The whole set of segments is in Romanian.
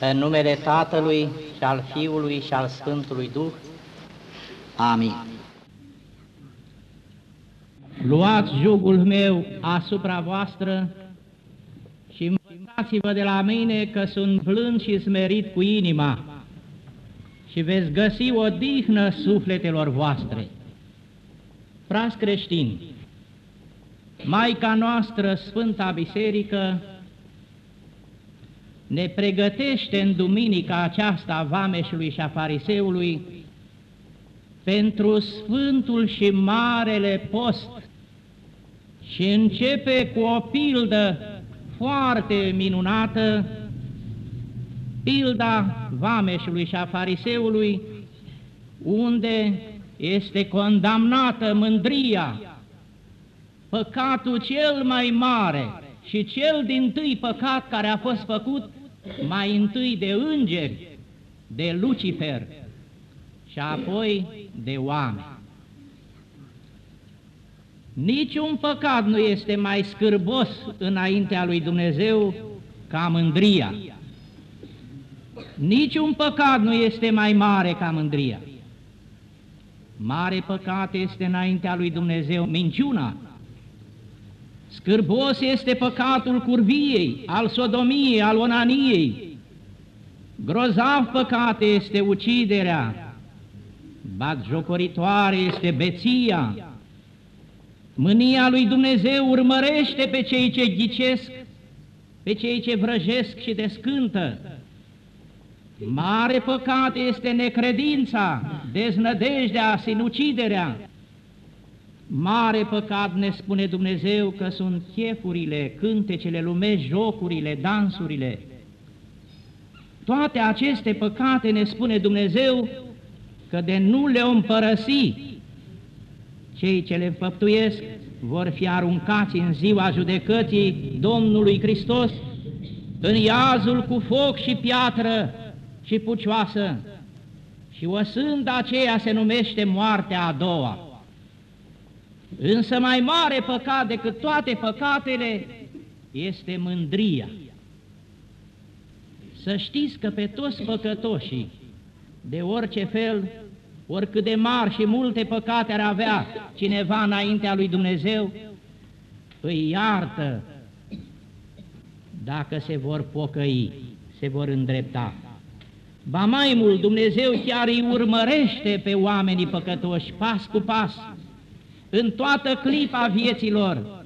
În numele Tatălui și al Fiului și al Sfântului Duh. Amin. Luați jugul meu asupra voastră și învățați-vă de la mine că sunt blând și smerit cu inima și veți găsi o dihnă sufletelor voastre. Frați creștini, Maica noastră, Sfânta Biserică, ne pregătește în duminica aceasta a Vameșului și a Fariseului pentru Sfântul și Marele Post și începe cu o pildă foarte minunată, pilda Vameșului și a Fariseului, unde este condamnată mândria, păcatul cel mai mare și cel din tâi păcat care a fost făcut mai întâi de îngeri, de Lucifer și apoi de oameni. Niciun păcat nu este mai scârbos înaintea lui Dumnezeu ca mândria. Niciun păcat nu este mai mare ca mândria. Mare păcat este înaintea lui Dumnezeu minciuna. Scârbos este păcatul curviei, al sodomiei, al onaniei. Grozav păcat este uciderea. Batjocoritoare este beția. Mânia lui Dumnezeu urmărește pe cei ce ghicesc, pe cei ce vrăjesc și descântă. Mare păcat este necredința, deznădejdea, sinuciderea. Mare păcat ne spune Dumnezeu că sunt chefurile, cântecele lumești, jocurile, dansurile. Toate aceste păcate ne spune Dumnezeu că de nu le împărăsi cei ce le înfăptuiesc vor fi aruncați în ziua judecății Domnului Hristos în iazul cu foc și piatră și pucioasă și o sândă aceea se numește moartea a doua. Însă mai mare păcat decât toate păcatele este mândria. Să știți că pe toți păcătoșii, de orice fel, oricât de mari și multe păcate ar avea cineva înaintea lui Dumnezeu, îi iartă dacă se vor pocăi, se vor îndrepta. Ba mai mult, Dumnezeu chiar îi urmărește pe oamenii păcătoși, pas cu pas, în toată clipa vieților,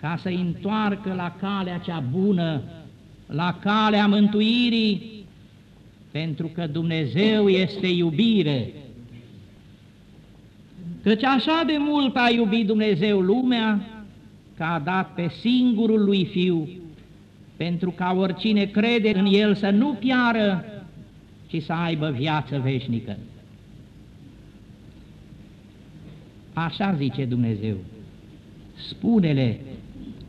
ca să întoarcă la calea cea bună, la calea mântuirii, pentru că Dumnezeu este iubire. Căci așa de mult a iubit Dumnezeu lumea, că a dat pe singurul lui Fiu, pentru ca oricine crede în El să nu piară, ci să aibă viață veșnică. Așa zice Dumnezeu. Spune-le,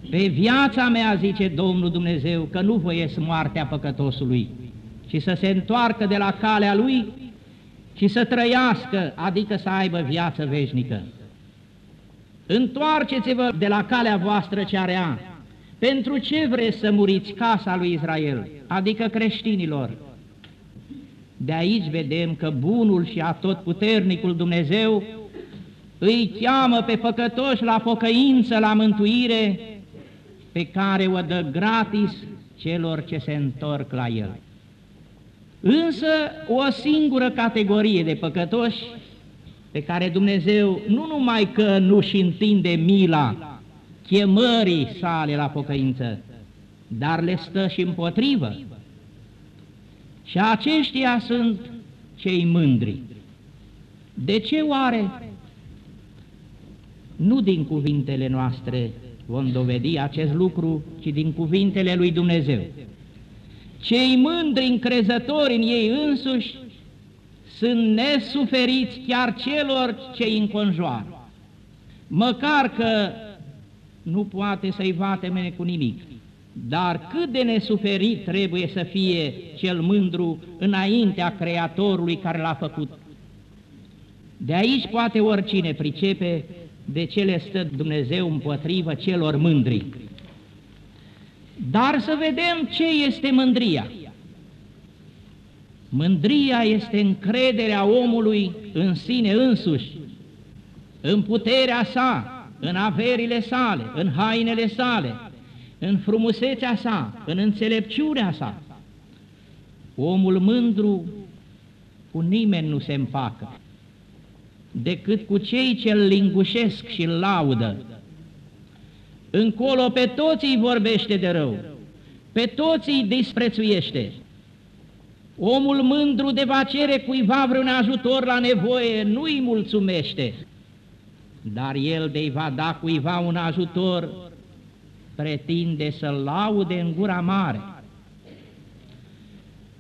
pe viața mea, zice Domnul Dumnezeu, că nu voiesc moartea păcătosului, ci să se întoarcă de la calea lui și să trăiască, adică să aibă viață veșnică. Întoarceți-vă de la calea voastră cea rea. Pentru ce vreți să muriți casa lui Israel, adică creștinilor? De aici vedem că bunul și atotputernicul Dumnezeu îi cheamă pe păcătoși la pocăință, la mântuire, pe care o dă gratis celor ce se întorc la El. Însă o singură categorie de păcătoși pe care Dumnezeu nu numai că nu-și întinde mila chemării sale la pocăință, dar le stă și împotrivă. Și aceștia sunt cei mândri. De ce oare? Nu din cuvintele noastre vom dovedi acest lucru, ci din cuvintele lui Dumnezeu. Cei mândri încrezători în ei însuși sunt nesuferiți chiar celor ce îi înconjoară, măcar că nu poate să-i vatemene cu nimic. Dar cât de nesuferit trebuie să fie cel mândru înaintea Creatorului care l-a făcut. De aici poate oricine pricepe de ce le stă Dumnezeu împotrivă celor mândri. Dar să vedem ce este mândria. Mândria este încrederea omului în sine însuși, în puterea sa, în averile sale, în hainele sale, în frumusețea sa, în înțelepciunea sa. Omul mândru cu nimeni nu se împacă, decât cu cei ce îl lingușesc și îl laudă. Încolo pe toți îi vorbește de rău, pe toți îi disprețuiește. Omul mândru de va cere cuiva vreun ajutor la nevoie, nu îi mulțumește, dar el de va da cuiva un ajutor, pretinde să-l laude în gura mare.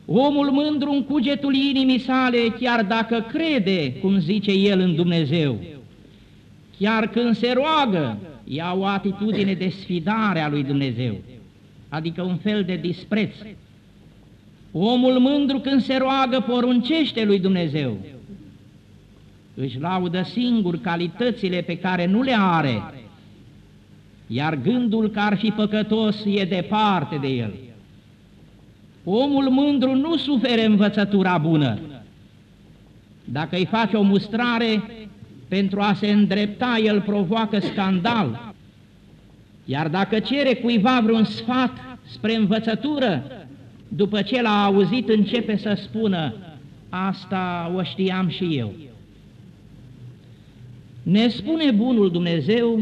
Omul mândru în cugetul inimii sale, chiar dacă crede, cum zice el în Dumnezeu, chiar când se roagă, ia o atitudine de sfidare a lui Dumnezeu, adică un fel de dispreț. Omul mândru când se roagă poruncește lui Dumnezeu, își laudă singur calitățile pe care nu le are, iar gândul că ar fi păcătos e departe de el. Omul mândru nu sufere învățătura bună. Dacă îi face o mustrare, pentru a se îndrepta, el provoacă scandal. Iar dacă cere cuiva vreun sfat spre învățătură, după ce l-a auzit, începe să spună, asta o știam și eu. Ne spune bunul Dumnezeu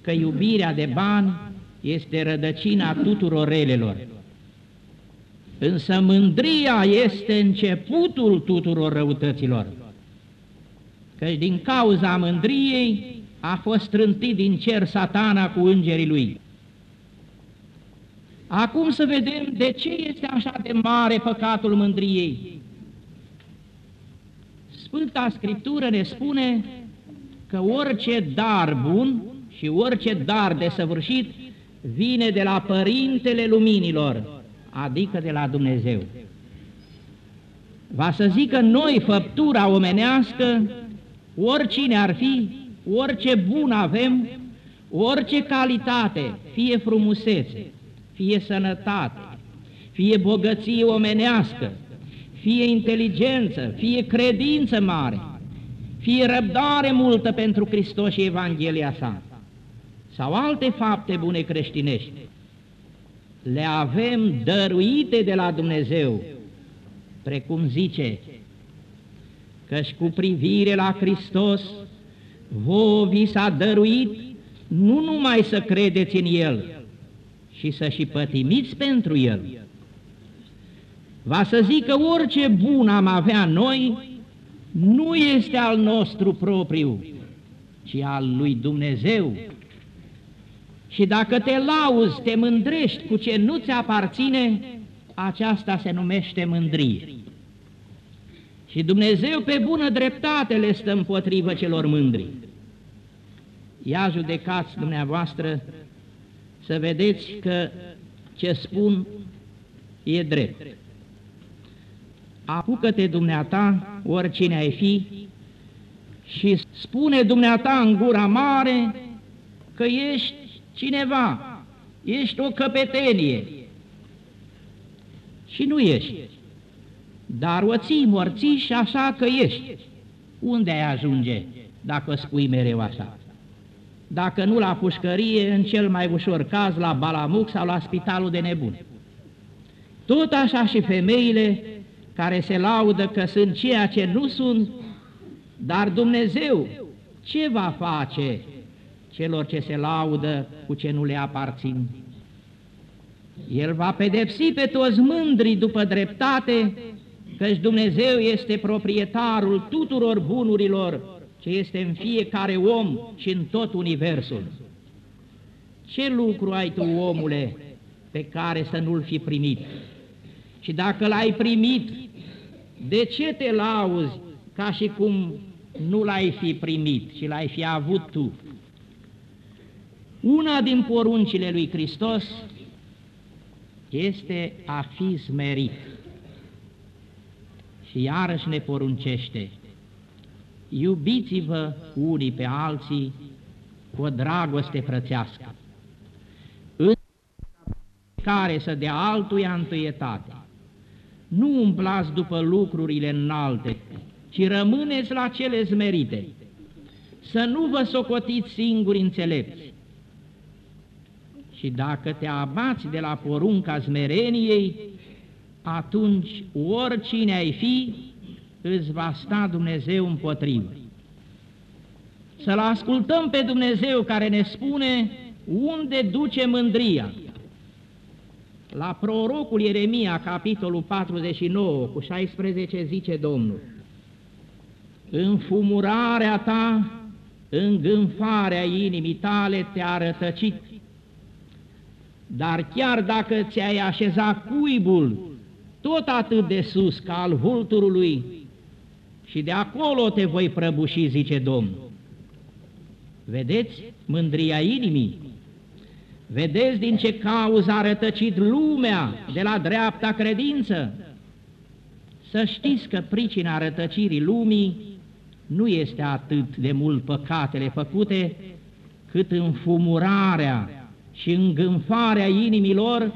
că iubirea de bani este rădăcina tuturor relelor. Însă mândria este începutul tuturor răutăților. Căci din cauza mândriei a fost strântit din cer satana cu îngerii lui. Acum să vedem de ce este așa de mare păcatul mândriei. Sfânta Scriptură ne spune că orice dar bun și orice dar desăvârșit vine de la Părintele Luminilor, adică de la Dumnezeu. Va să zică noi făptura omenească, oricine ar fi, orice bun avem, orice calitate, fie frumusețe, fie sănătate, fie bogăție omenească, fie inteligență, fie credință mare, fie răbdare multă pentru Hristos și Evanghelia sa, sau alte fapte bune creștinești, le avem dăruite de la Dumnezeu, precum zice, căci cu privire la Hristos, vouă vi s-a dăruit nu numai să credeți în El, și să și pătimiți pentru El. Va să zică orice bun am avea noi, nu este al nostru propriu, ci al lui Dumnezeu. Și dacă te lauzi, te mândrești cu ce nu ți aparține, aceasta se numește mândrie. Și Dumnezeu pe bună dreptate le stă împotrivă celor mândri. Ia judecați dumneavoastră să vedeți că ce spun e drept. Apucă-te dumneata, oricine ai fi, și spune dumneata în gura mare că ești cineva, ești o căpetenie. Și nu ești. Dar o ții morții și așa că ești. Unde ai ajunge dacă spui mereu așa? dacă nu la pușcărie, în cel mai ușor caz la Balamuc sau la spitalul de nebuni. Tot așa și femeile care se laudă că sunt ceea ce nu sunt, dar Dumnezeu ce va face celor ce se laudă cu ce nu le aparțin? El va pedepsi pe toți mândri după dreptate, căci Dumnezeu este proprietarul tuturor bunurilor ce este în fiecare om și în tot universul. Ce lucru ai tu, omule, pe care să nu-l fi primit? Și dacă l-ai primit, de ce te lauzi ca și cum nu l-ai fi primit și l-ai fi avut tu? Una din poruncile lui Hristos este a fi smerit. Și iarăși ne poruncește, iubiți-vă unii pe alții cu o dragoste frățească, în care să dea altuia întâietate, nu umblați după lucrurile înalte, ci rămâneți la cele zmerite. Să nu vă socotiți singuri înțelepți. Și dacă te abați de la porunca zmereniei, atunci oricine ai fi, îți va sta Dumnezeu împotrivă. Să-L ascultăm pe Dumnezeu care ne spune unde duce mândria. La prorocul Ieremia, capitolul 49, cu 16, zice Domnul, Înfumurarea ta, îngânfarea inimii tale te-a rătăcit, dar chiar dacă ți-ai așezat cuibul tot atât de sus ca al vulturului, și de acolo te voi prăbuși, zice Domnul. Vedeți mândria inimii? Vedeți din ce cauză a rătăcit lumea de la dreapta credință? Să știți că pricina rătăcirii lumii nu este atât de mult păcatele făcute, cât înfumurarea și îngânfarea inimilor,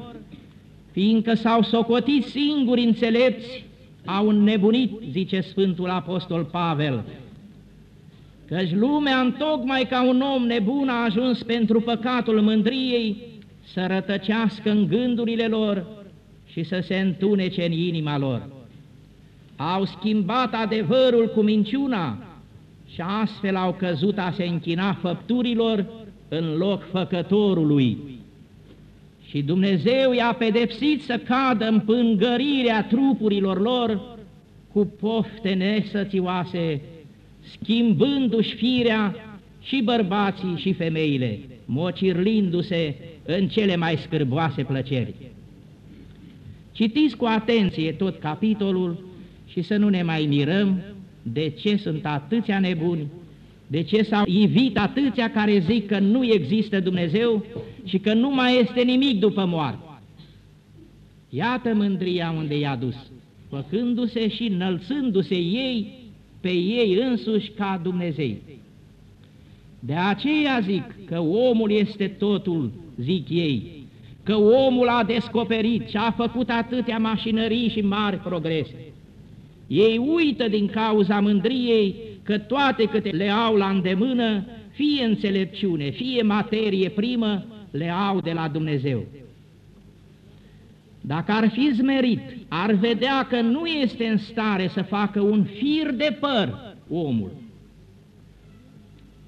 fiindcă s-au socotit singuri înțelepți, au înnebunit, zice Sfântul Apostol Pavel, căci lumea, întocmai ca un om nebun, a ajuns pentru păcatul mândriei să rătăcească în gândurile lor și să se întunece în inima lor. Au schimbat adevărul cu minciuna și astfel au căzut a se închina făpturilor în loc făcătorului. Și Dumnezeu i-a pedepsit să cadă în pângărirea trupurilor lor cu pofte nesățioase schimbându-și firea și bărbații și femeile, mocirlindu-se în cele mai scârboase plăceri. Citiți cu atenție tot capitolul și să nu ne mai mirăm de ce sunt atâția nebuni, de ce s-au ivit atâția care zic că nu există Dumnezeu și că nu mai este nimic după moarte. Iată mândria unde i-a dus, făcându-se și înălțându-se ei pe ei însuși ca Dumnezei. De aceea zic că omul este totul, zic ei, că omul a descoperit și a făcut atâtea mașinării și mari progrese. Ei uită din cauza mândriei că toate câte le au la îndemână, fie înțelepciune, fie materie primă, le au de la Dumnezeu. Dacă ar fi zmerit, ar vedea că nu este în stare să facă un fir de păr omul.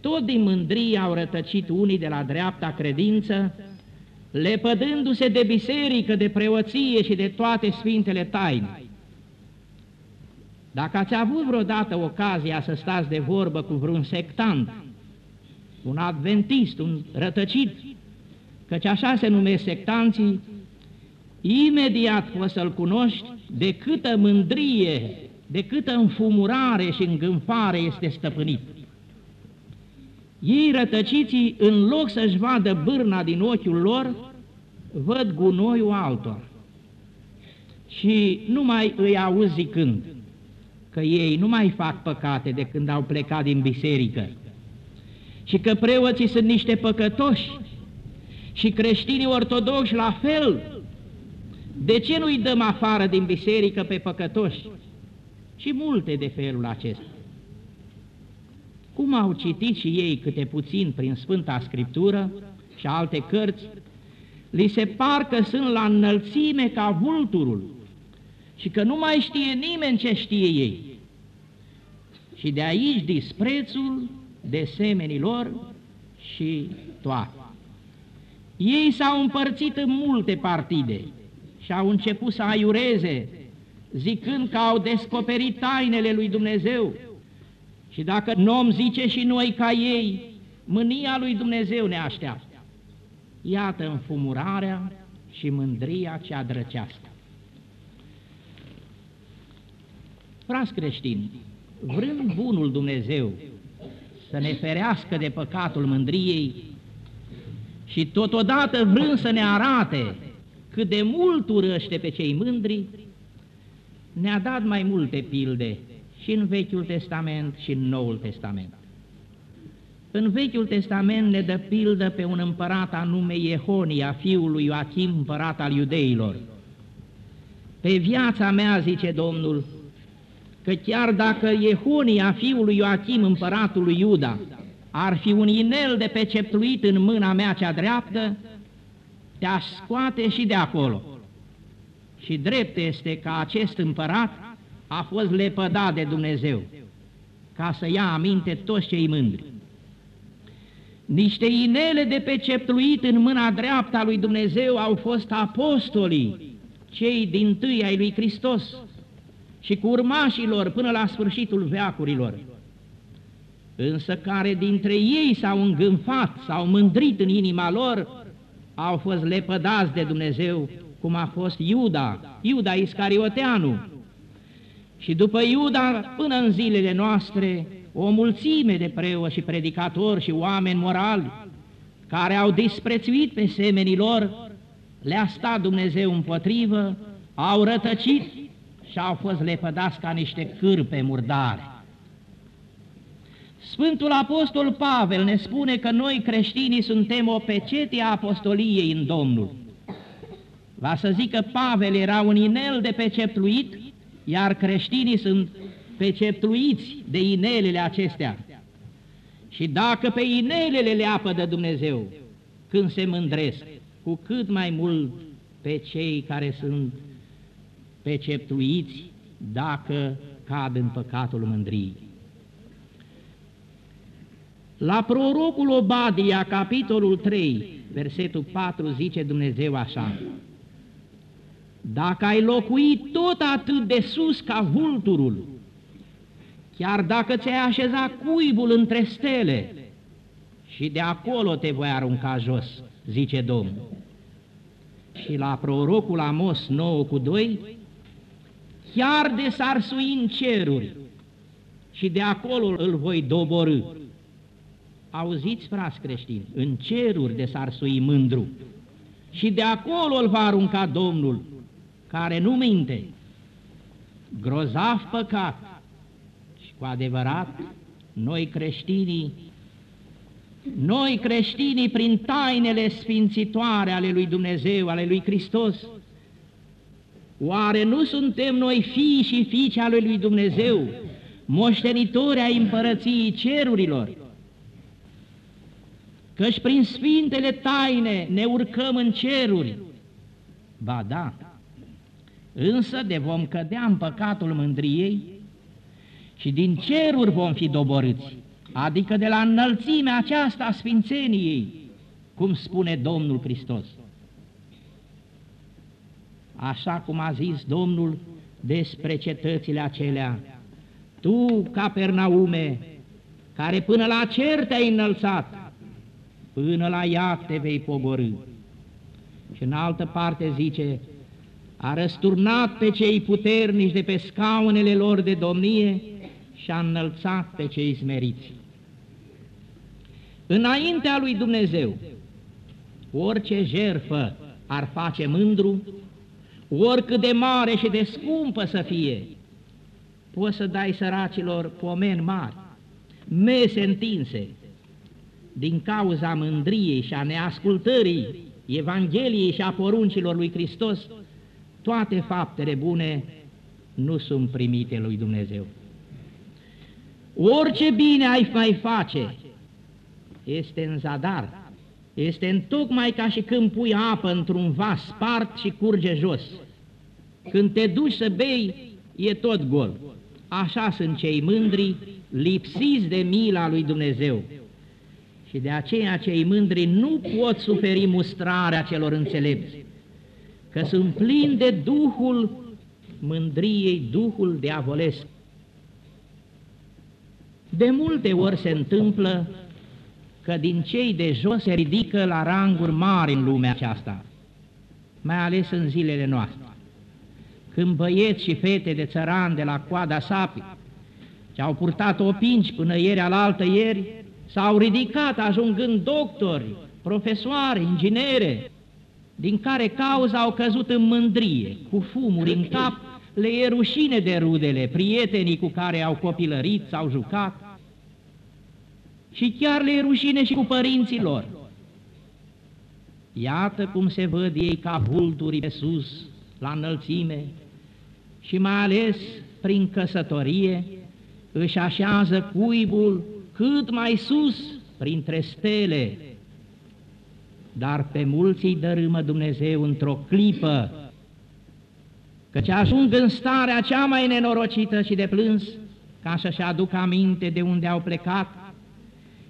Tot din mândrie au rătăcit unii de la dreapta credință, lepădându-se de biserică, de preoție și de toate sfintele taine. Dacă ați avut vreodată ocazia să stați de vorbă cu vreun sectant, un adventist, un rătăcit, căci așa se numesc sectanții, imediat poți să-l cunoști de câtă mândrie, de câtă înfumurare și îngânfare este stăpânit. Ei rătăciții, în loc să-și vadă bârna din ochiul lor, văd gunoiul altor. Și nu mai îi auzi zicând că ei nu mai fac păcate de când au plecat din biserică și că preoții sunt niște păcătoși și creștinii ortodoxi la fel, de ce nu-i dăm afară din biserică pe păcătoși? Și multe de felul acesta. Cum au citit și ei câte puțin prin Sfânta Scriptură și alte cărți, li se par că sunt la înălțime ca vulturul și că nu mai știe nimeni ce știe ei. Și de aici disprețul de semenilor și toate. Ei s-au împărțit în multe partide, și au început să aiureze, zicând că au descoperit tainele lui Dumnezeu. Și dacă nu om zice și noi ca ei, mânia lui Dumnezeu ne așteaptă. Iată înfumurarea și mândria cea drăcească. Frați creștini, vrând bunul Dumnezeu să ne ferească de păcatul mândriei și totodată vrând să ne arate cât de mult urăște pe cei mândri, ne-a dat mai multe pilde și în Vechiul Testament și în Noul Testament. În Vechiul Testament ne dă pildă pe un împărat anume Iehonia, fiul lui Joachim, împărat al iudeilor, pe viața mea, zice Domnul, că chiar dacă Iehonia, fiul lui Ioachim, împăratul lui Iuda, ar fi un inel de peceptuit în mâna mea cea dreaptă, te-aș scoate și de acolo. Și drept este că acest împărat a fost lepădat de Dumnezeu, ca să ia aminte toți cei mândri. Niște inele de peceptuit în mâna dreapta lui Dumnezeu au fost apostolii, cei din tâi ai lui Hristos, și cu urmașilor până la sfârșitul veacurilor, însă care dintre ei s-au îngânfat, s-au mândrit în inima lor, au fost lepădați de Dumnezeu, cum a fost Iuda, Iuda Iscarioteanu. Și după Iuda, până în zilele noastre, o mulțime de preoți și predicatori și oameni morali, care au disprețuit pe semenii lor, le-a stat Dumnezeu împotrivă, au rătăcit și au fost lepădați ca niște cârpe murdare. Sfântul Apostol Pavel ne spune că noi creștinii suntem o pecete a apostoliei în Domnul. Va să zic că Pavel era un inel de peceptuit, iar creștinii sunt peceptuiți de inelele acestea. Și dacă pe inelele le apă de Dumnezeu, când se mândresc, cu cât mai mult pe cei care sunt peceptuiți dacă cad în păcatul mândriei. La prorocul Obadia, capitolul 3, versetul 4, zice Dumnezeu așa, Dacă ai locuit tot atât de sus ca vulturul, chiar dacă ți-ai așezat cuibul între stele, și de acolo te voi arunca jos, zice Domnul. Și la prorocul Amos 9 cu 2, chiar de s-ar sui în ceruri și de acolo îl voi doborâ. Auziți, frați creștini, în ceruri de s-ar sui mândru și de acolo îl va arunca Domnul, care nu minte, grozav păcat. Și cu adevărat, noi creștinii, noi creștinii prin tainele sfințitoare ale lui Dumnezeu, ale lui Hristos, Oare nu suntem noi fii și fiice ale lui Dumnezeu, moștenitori ai împărăției cerurilor? Căci prin sfintele taine ne urcăm în ceruri. Ba da, însă de vom cădea în păcatul mândriei și din ceruri vom fi doborâți, adică de la înălțimea aceasta a sfințeniei, cum spune Domnul Hristos așa cum a zis Domnul despre cetățile acelea. Tu, Capernaume, care până la cer te-ai înălțat, până la ea te vei pogorâ. Și în altă parte zice, a răsturnat pe cei puternici de pe scaunele lor de domnie și a înălțat pe cei smeriți. Înaintea lui Dumnezeu, orice jerfă ar face mândru, oricât de mare și de scumpă să fie, poți să dai săracilor pomeni mari, mese întinse, din cauza mândriei și a neascultării Evangheliei și a poruncilor lui Hristos, toate faptele bune nu sunt primite lui Dumnezeu. Orice bine ai mai face, este în zadar, este în tocmai ca și când pui apă într-un vas spart și curge jos. Când te duci să bei, e tot gol. Așa sunt cei mândri, lipsiți de mila lui Dumnezeu. Și de aceea cei mândri nu pot suferi mustrarea celor înțelepți, că sunt plini de duhul mândriei, duhul diavolesc. De multe ori se întâmplă că din cei de jos se ridică la ranguri mari în lumea aceasta, mai ales în zilele noastre. Când băieți și fete de țăran de la coada sapii, ce au purtat opinci până ieri alaltă ieri, s-au ridicat ajungând doctori, profesoari, inginere, din care cauza au căzut în mândrie, cu fumuri în cap, le e rușine de rudele, prietenii cu care au copilărit, s-au jucat, și chiar le e rușine și cu părinții lor. Iată cum se văd ei ca vulturi pe sus, la înălțime, și mai ales prin căsătorie își așează cuibul cât mai sus printre stele, dar pe mulți îi dărâmă Dumnezeu într-o clipă, căci ajung în starea cea mai nenorocită și de plâns, ca să-și aducă aminte de unde au plecat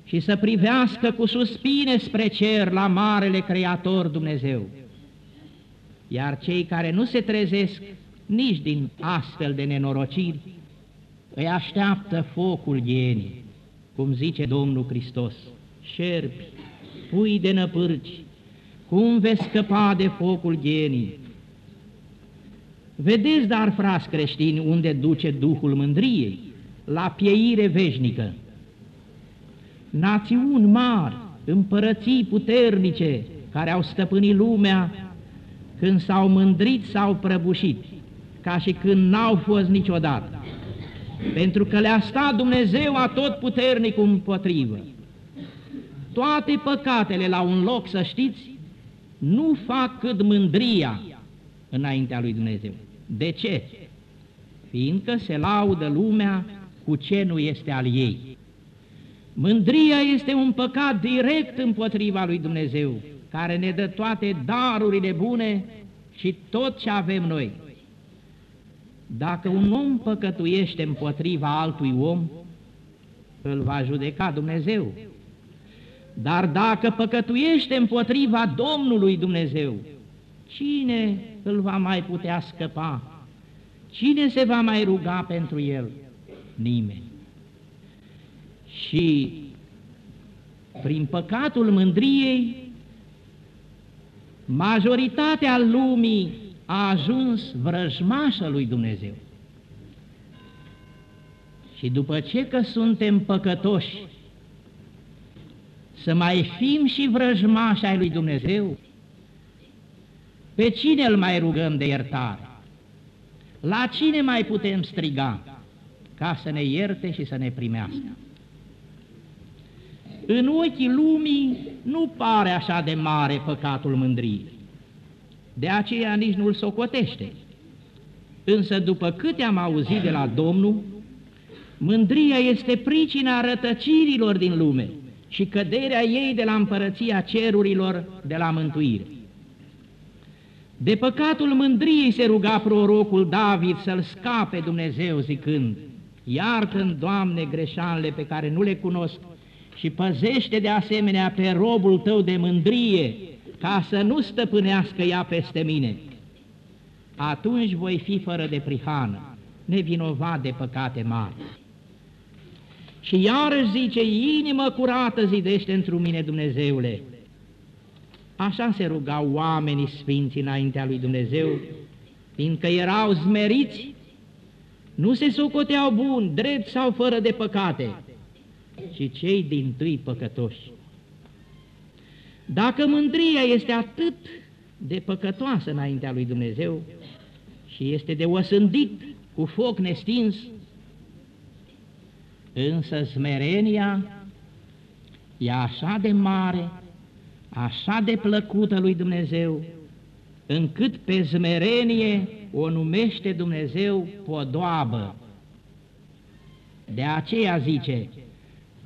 și să privească cu suspine spre cer la Marele Creator Dumnezeu. Iar cei care nu se trezesc nici din astfel de nenorociri, îi așteaptă focul ghenii, cum zice Domnul Hristos, șerpi, pui de năpârci, cum veți scăpa de focul ghenii? Vedeți, dar, frați creștini, unde duce Duhul mândriei, la pieire veșnică. Națiuni mari, împărății puternice, care au stăpânit lumea, când s-au mândrit, s-au prăbușit, ca și când n-au fost niciodată pentru că le-a stat Dumnezeu a tot puternic împotrivă. Toate păcatele la un loc, să știți, nu fac cât mândria înaintea lui Dumnezeu. De ce? Fiindcă se laudă lumea cu ce nu este al ei. Mândria este un păcat direct împotriva lui Dumnezeu, care ne dă toate darurile bune și tot ce avem noi. Dacă un om păcătuiește împotriva altui om, îl va judeca Dumnezeu. Dar dacă păcătuiește împotriva Domnului Dumnezeu, cine îl va mai putea scăpa? Cine se va mai ruga pentru el? Nimeni. Și prin păcatul mândriei, majoritatea lumii a ajuns vrăjmașă lui Dumnezeu. Și după ce că suntem păcătoși, să mai fim și vrăjmași ai lui Dumnezeu, pe cine îl mai rugăm de iertare? La cine mai putem striga ca să ne ierte și să ne primească? În ochii lumii nu pare așa de mare păcatul mândriei de aceea nici nu-l socotește. Însă după câte am auzit de la Domnul, mândria este pricina rătăcirilor din lume și căderea ei de la împărăția cerurilor de la mântuire. De păcatul mândriei se ruga prorocul David să-l scape Dumnezeu zicând, Iartă-mi, Doamne, greșalele pe care nu le cunosc și păzește de asemenea pe robul Tău de mândrie, ca să nu stăpânească ea peste mine. Atunci voi fi fără de prihană, nevinovat de păcate mari. Și iarăși zice, inimă curată zidește într mine Dumnezeule. Așa se rugau oamenii sfinți înaintea lui Dumnezeu, fiindcă erau zmeriți, nu se socoteau buni, drept sau fără de păcate, ci cei din tâi păcătoși. Dacă mândria este atât de păcătoasă înaintea lui Dumnezeu și este de osândit cu foc nestins, însă smerenia e așa de mare, așa de plăcută lui Dumnezeu, încât pe smerenie o numește Dumnezeu podoabă. De aceea zice,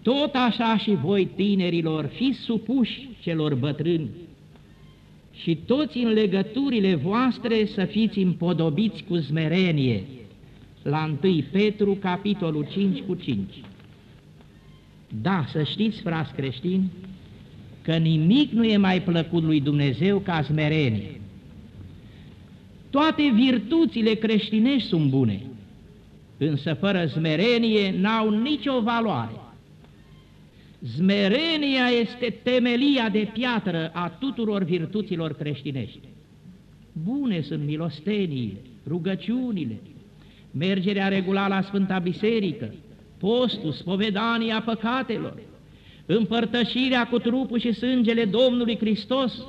tot așa și voi, tinerilor, fiți supuși celor bătrâni și toți în legăturile voastre să fiți împodobiți cu zmerenie. La 1 Petru, capitolul 5 cu 5. Da, să știți, frați creștini, că nimic nu e mai plăcut lui Dumnezeu ca zmerenie. Toate virtuțile creștinești sunt bune, însă fără zmerenie n-au nicio valoare. Zmerenia este temelia de piatră a tuturor virtuților creștinești. Bune sunt milosteniile, rugăciunile, mergerea regulată la Sfânta Biserică, postul, spovedania păcatelor, împărtășirea cu trupul și sângele Domnului Hristos,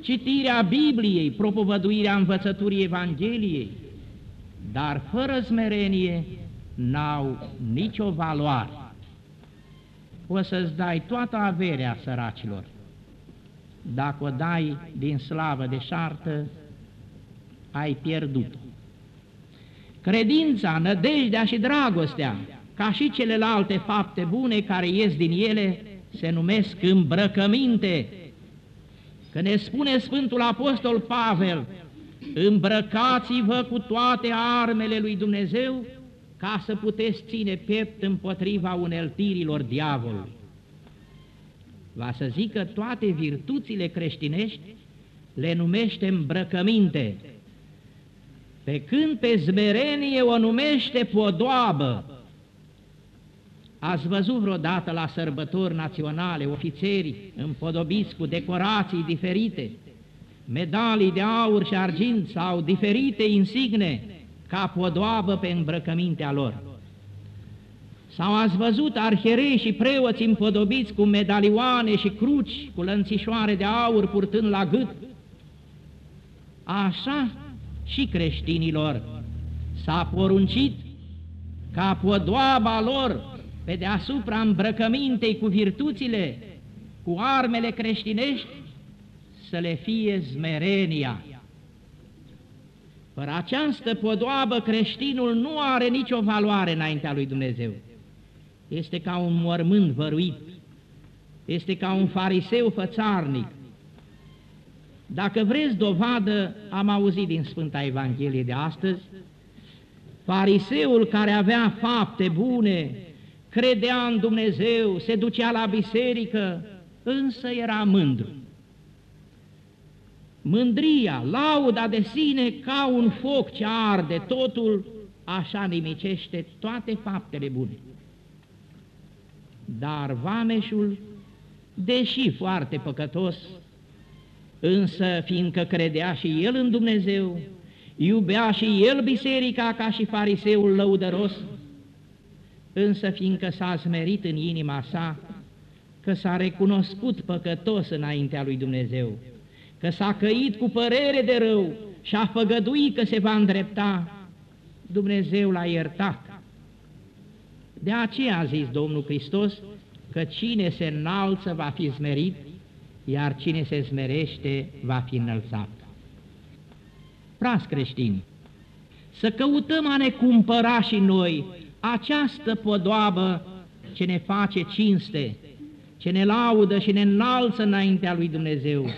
citirea Bibliei, propovăduirea învățăturii Evangheliei, dar fără smerenie n-au nicio valoare o să-ți dai toată averea săracilor. Dacă o dai din slavă de șartă, ai pierdut Credința, nădejdea și dragostea, ca și celelalte fapte bune care ies din ele, se numesc îmbrăcăminte. Că ne spune Sfântul Apostol Pavel, îmbrăcați-vă cu toate armele lui Dumnezeu ca să puteți ține piept împotriva uneltirilor diavolului. Va să zică toate virtuțile creștinești le numește îmbrăcăminte, pe când pe zmerenie o numește podoabă. Ați văzut vreodată la sărbători naționale ofițeri împodobiți cu decorații diferite, medalii de aur și argint sau diferite insigne ca podoabă pe îmbrăcămintea lor. Sau ați văzut arherei și preoți împodobiți cu medalioane și cruci, cu lănțișoare de aur purtând la gât. Așa și creștinilor s-a poruncit ca podoaba lor pe deasupra îmbrăcămintei cu virtuțile, cu armele creștinești, să le fie zmerenia. Fără această podoabă creștinul nu are nicio valoare înaintea lui Dumnezeu. Este ca un mormânt văruit, este ca un fariseu fățarnic. Dacă vreți dovadă, am auzit din Sfânta Evanghelie de astăzi, fariseul care avea fapte bune, credea în Dumnezeu, se ducea la biserică, însă era mândru. Mândria, lauda de sine ca un foc ce arde, totul așa nimicește toate faptele bune. Dar vameșul, deși foarte păcătos, însă fiindcă credea și el în Dumnezeu, iubea și el biserica ca și fariseul lăudăros, însă fiindcă s-a smerit în inima sa, că s-a recunoscut păcătos înaintea lui Dumnezeu, că s-a căit cu părere de rău și a făgăduit că se va îndrepta, Dumnezeu l-a iertat. De aceea a zis Domnul Hristos că cine se înalță va fi smerit, iar cine se smerește va fi înălțat. Pras creștini, să căutăm a ne cumpăra și noi această podoabă ce ne face cinste, ce ne laudă și ne înalță înaintea lui Dumnezeu.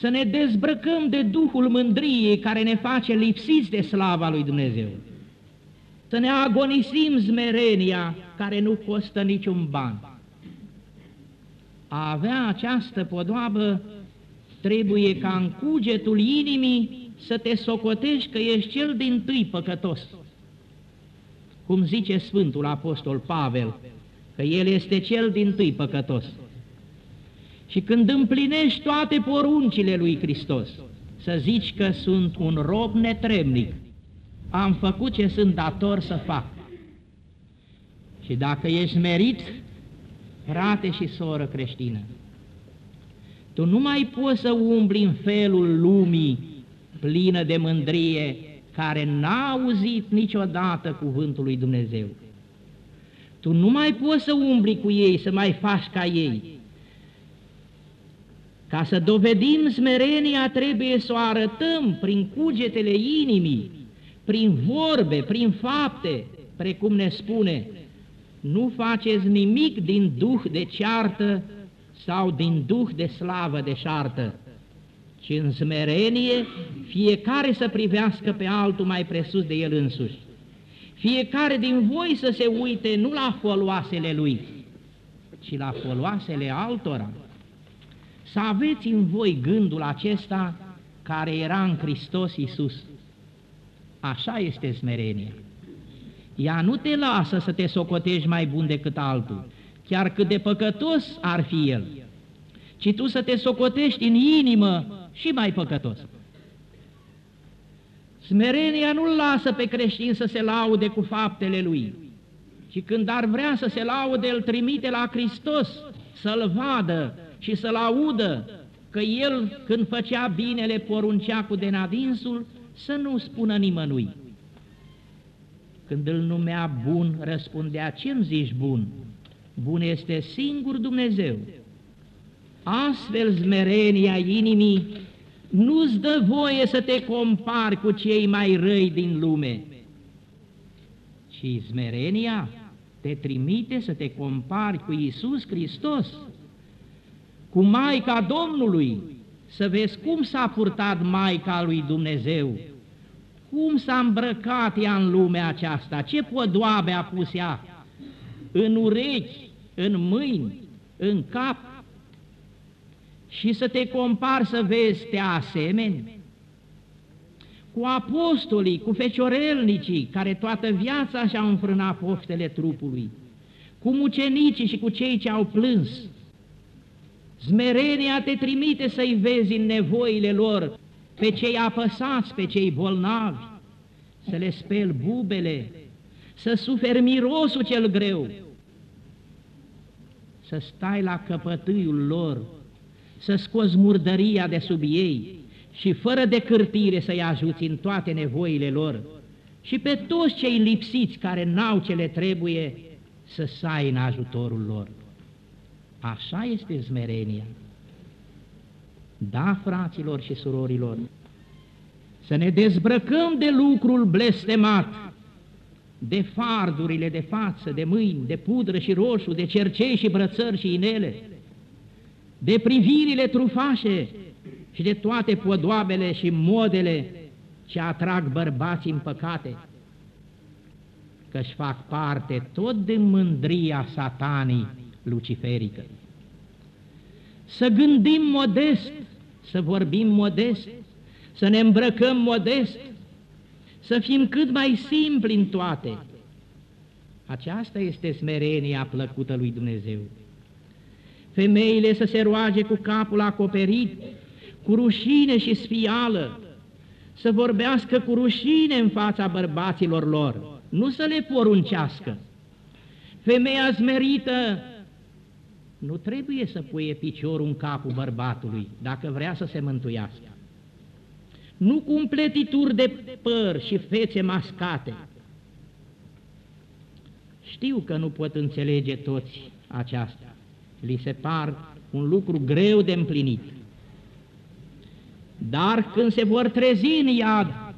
Să ne dezbrăcăm de Duhul mândriei care ne face lipsiți de slava lui Dumnezeu. Să ne agonisim zmerenia care nu costă niciun ban. A avea această podoabă trebuie ca în cugetul inimii să te socotești că ești cel din tâi păcătos. Cum zice Sfântul Apostol Pavel, că el este cel din tâi păcătos. Și când împlinești toate poruncile lui Hristos, să zici că sunt un rob netremnic, am făcut ce sunt dator să fac. Și dacă ești merit, frate și soră creștină, tu nu mai poți să umbli în felul lumii plină de mândrie, care n-a auzit niciodată cuvântul lui Dumnezeu. Tu nu mai poți să umbli cu ei, să mai faci ca ei. Ca să dovedim smerenia, trebuie să o arătăm prin cugetele inimii, prin vorbe, prin fapte, precum ne spune, nu faceți nimic din duh de ceartă sau din duh de slavă de șartă, ci în smerenie fiecare să privească pe altul mai presus de el însuși. Fiecare din voi să se uite nu la foloasele lui, ci la foloasele altora. Să aveți în voi gândul acesta care era în Hristos Iisus. Așa este smerenia. Ea nu te lasă să te socotești mai bun decât altul, chiar cât de păcătos ar fi el, ci tu să te socotești în inimă și mai păcătos. Smerenia nu-l lasă pe creștin să se laude cu faptele lui, ci când ar vrea să se laude, îl trimite la Hristos să-l vadă și să-l audă, că el, când făcea binele, poruncea cu denadinsul, să nu spună nimănui. Când îl numea bun, răspundea, ce-mi zici bun? Bun este singur Dumnezeu. Astfel zmerenia inimii nu-ți dă voie să te compari cu cei mai răi din lume, Și smerenia te trimite să te compari cu Isus Hristos, cu Maica Domnului, să vezi cum s-a purtat Maica lui Dumnezeu, cum s-a îmbrăcat ea în lumea aceasta, ce podoabe a pus ea în urechi, în mâini, în cap, și să te compari să vezi te asemeni cu apostolii, cu feciorelnicii, care toată viața și-au înfrânat poftele trupului, cu mucenicii și cu cei ce au plâns. Zmerenia te trimite să-i vezi în nevoile lor, pe cei apăsați, pe cei bolnavi, să le speli bubele, să suferi mirosul cel greu, să stai la căpătâiul lor, să scoți murdăria de sub ei și fără de cârtire să-i ajuți în toate nevoile lor. Și pe toți cei lipsiți care n-au ce le trebuie să sai în ajutorul lor. Așa este smerenia. Da, fraților și surorilor, să ne dezbrăcăm de lucrul blestemat, de fardurile de față, de mâini, de pudră și roșu, de cercei și brățări și inele, de privirile trufașe și de toate podoabele și modele ce atrag bărbații în păcate, că-și fac parte tot din mândria satanii luciferică. Să gândim modest, să vorbim modest, să ne îmbrăcăm modest, să fim cât mai simpli în toate. Aceasta este smerenia plăcută lui Dumnezeu. Femeile să se roage cu capul acoperit, cu rușine și sfială, să vorbească cu rușine în fața bărbaților lor, nu să le poruncească. Femeia zmerită nu trebuie să puie piciorul în capul bărbatului dacă vrea să se mântuiască. Nu cu împletituri de păr și fețe mascate. Știu că nu pot înțelege toți aceasta. Li se par un lucru greu de împlinit. Dar când se vor trezi în iad,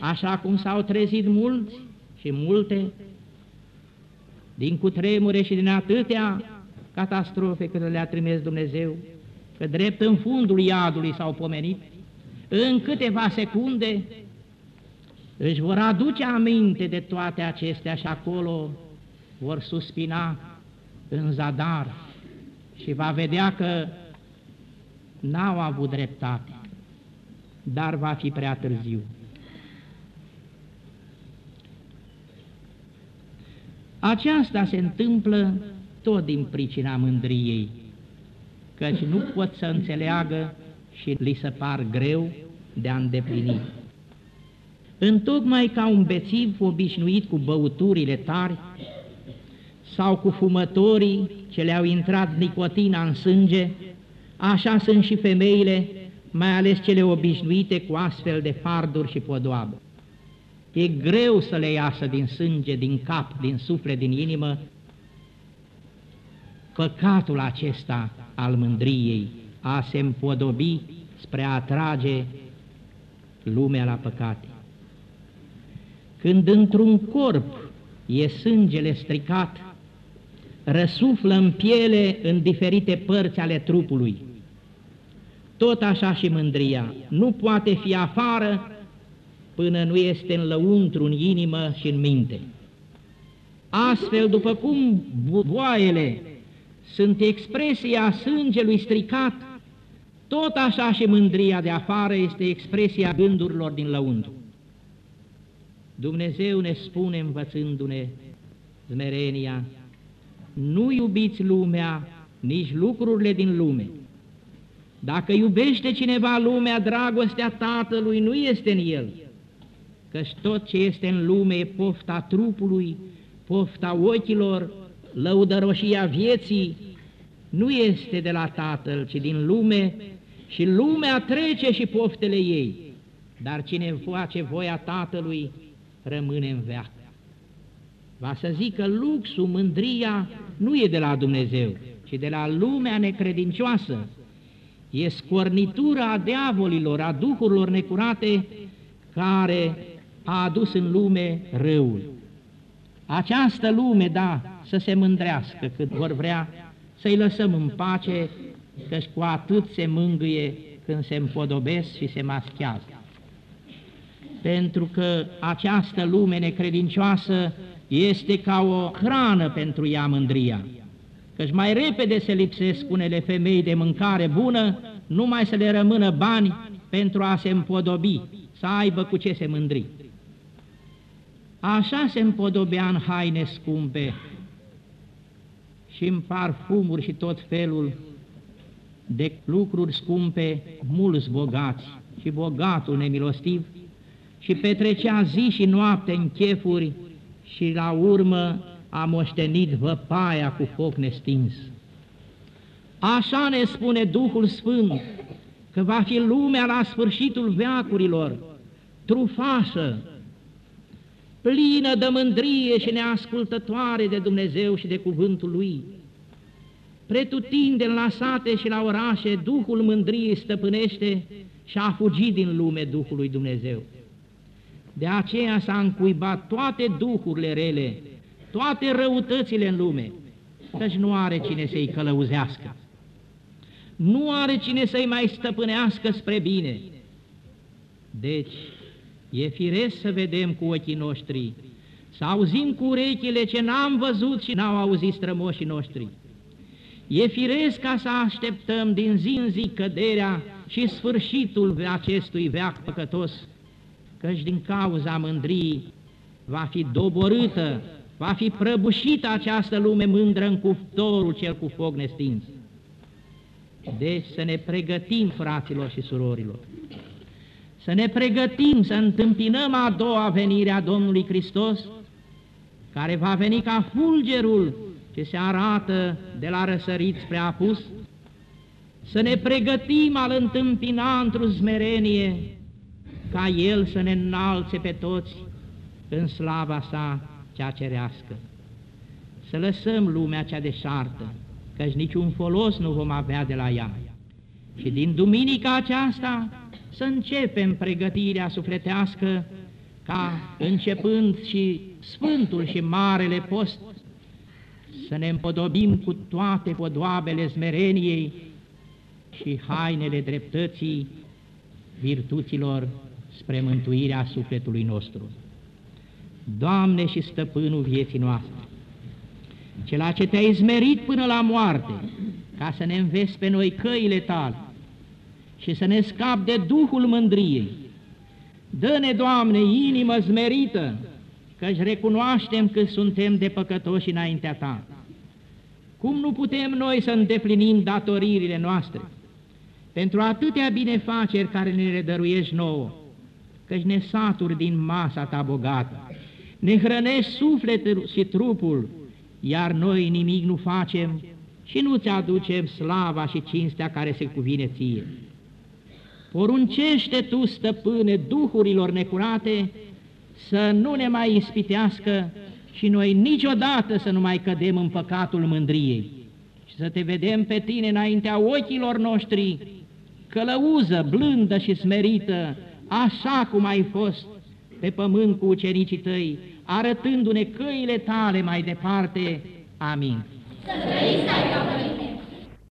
așa cum s-au trezit mulți și multe, din cutremure și din atâtea catastrofe cât le-a trimis Dumnezeu, că drept în fundul iadului s-au pomenit, în câteva secunde își vor aduce aminte de toate acestea și acolo vor suspina în zadar și va vedea că n-au avut dreptate, dar va fi prea târziu. Aceasta se întâmplă tot din pricina mândriei, căci nu pot să înțeleagă și li se par greu de a îndeplini. Întocmai ca un bețiv obișnuit cu băuturile tari sau cu fumătorii ce le-au intrat nicotina în sânge, așa sunt și femeile, mai ales cele obișnuite cu astfel de farduri și podoabă. E greu să le iasă din sânge, din cap, din suflet, din inimă, păcatul acesta al mândriei, a se împodobi spre a atrage lumea la păcate. Când într-un corp e sângele stricat, răsuflă în piele în diferite părți ale trupului. Tot așa și mândria nu poate fi afară până nu este în lăuntru, în inimă și în minte. Astfel, după cum boaiele sunt expresia sângelui stricat, tot așa și mândria de afară este expresia gândurilor din lăuntru. Dumnezeu ne spune învățându-ne zmerenia, nu iubiți lumea, nici lucrurile din lume. Dacă iubește cineva lumea, dragostea Tatălui nu este în el, căci tot ce este în lume e pofta trupului, pofta ochilor, lăudăroșia vieții, nu este de la Tatăl, ci din lume și lumea trece și poftele ei, dar cine face voia Tatălui rămâne în veac. Va să zică luxul, mândria, nu e de la Dumnezeu, ci de la lumea necredincioasă. E scornitura a diavolilor, a duhurilor necurate, care a adus în lume răul. această lume, da, să se mândrească cât vor vrea, să-i lăsăm în pace, că cu atât se mângâie când se împodobesc și se maschează. Pentru că această lume necredincioasă este ca o hrană pentru ea mândria, căci mai repede se lipsesc unele femei de mâncare bună, numai să le rămână bani pentru a se împodobi, să aibă cu ce se mândri. Așa se împodobea în haine scumpe și în parfumuri și tot felul de lucruri scumpe, mulți bogați și bogatul nemilostiv, și petrecea zi și noapte în chefuri și la urmă a moștenit văpaia cu foc nestins. Așa ne spune Duhul Sfânt că va fi lumea la sfârșitul veacurilor, trufașă, plină de mândrie și neascultătoare de Dumnezeu și de cuvântul Lui. Pretutinde la sate și la orașe, Duhul mândriei stăpânește și a fugit din lume Duhul lui Dumnezeu. De aceea s-a încuibat toate duhurile rele, toate răutățile în lume, căci nu are cine să-i călăuzească. Nu are cine să-i mai stăpânească spre bine. Deci, e firesc să vedem cu ochii noștri, să auzim cu urechile ce n-am văzut și n-au auzit strămoșii noștri. E firesc ca să așteptăm din zi în zi căderea și sfârșitul acestui veac păcătos, căci din cauza mândrii va fi doborâtă, va fi prăbușită această lume mândră în cuptorul cel cu foc nestins. Deci să ne pregătim, fraților și surorilor, să ne pregătim să întâmpinăm a doua venire a Domnului Hristos, care va veni ca fulgerul ce se arată de la răsărit spre apus, să ne pregătim al întâmpina într-o smerenie, ca El să ne înalțe pe toți în slava sa cea cerească. Să lăsăm lumea cea deșartă, căci niciun folos nu vom avea de la ea. Și din duminica aceasta să începem pregătirea sufletească ca începând și Sfântul și Marele Post, să ne împodobim cu toate podoabele smereniei și hainele dreptății virtuților spre mântuirea sufletului nostru. Doamne și Stăpânul vieții noastre, Cela ce te-ai izmerit până la moarte, ca să ne înveți pe noi căile tale și să ne scap de Duhul mândriei. Dă-ne, Doamne, inimă zmerită, căci recunoaștem că suntem de păcătoși înaintea Ta. Cum nu putem noi să îndeplinim datoririle noastre pentru atâtea binefaceri care ne le dăruiești nouă, căci ne saturi din masa Ta bogată, ne hrănești sufletul și trupul, iar noi nimic nu facem și nu-ți aducem slava și cinstea care se cuvine ție. Poruncește Tu, stăpâne, duhurilor necurate, să nu ne mai ispitească și noi niciodată să nu mai cădem în păcatul mândriei și să te vedem pe tine înaintea ochilor noștri, călăuză, blândă și smerită, așa cum ai fost pe pământ cu ucenicii tăi, arătându-ne căile tale mai departe. Amin. Să trăiți,